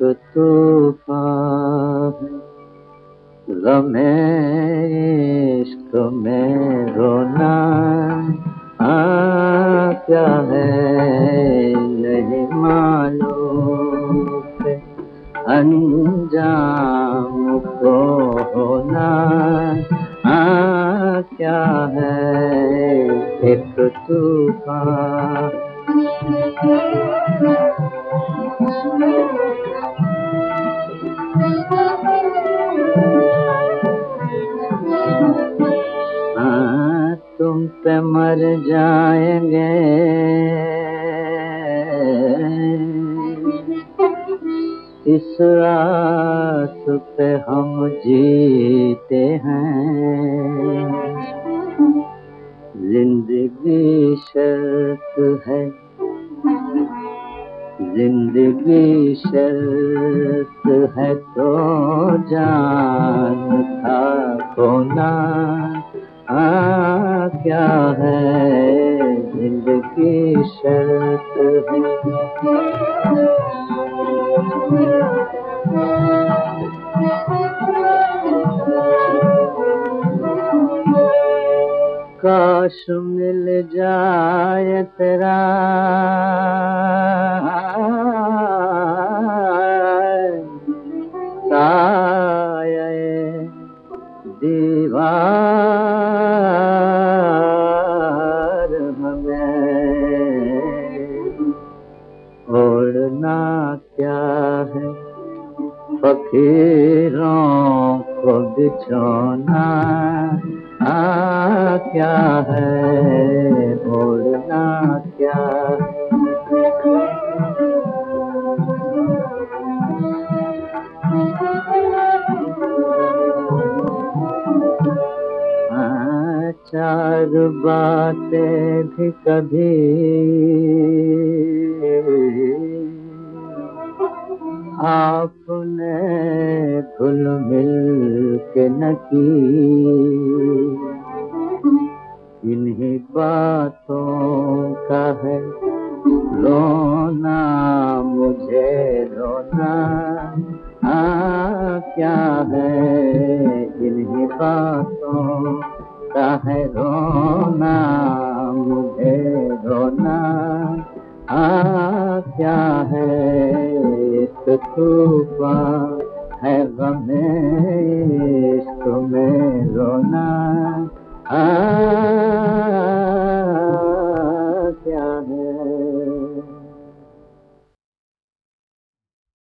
ایک طوفان غم عشق میں رونا کیا ہے، نہیں معلوم انجام کو ہونا کیا ہے۔ ایک طوفان پہ مر جائیں گے۔ اس آس پہ ہم جیتے ہیں۔ زندگی شرط ہے۔ زندگی شرط ہے تو جان تھا کونا کیا ہے؟ زندگی شرط ہے۔ کاش مل جائے تیرا۔ دیوار۔ کیا ہے؟ فقیروں کو بچھونا کیا ہے؟ اوڑنا کیا چار باتیں بھی کبھی آپ نے گل مل کے نکی انہیں باتوں کا ہے رونا، مجھے رونا۔ کیا ہے انہیں باتوں کا ہے رونا؟ مجھے رونا۔ کیا ہے ہے غم